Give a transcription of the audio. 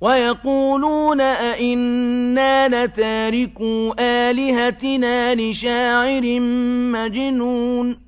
وَيَقُولُونَ أَئِنَّا لَتَارِكُو آلِهَتِنَا لِشَاعِرٍ مَّجْنُونٍ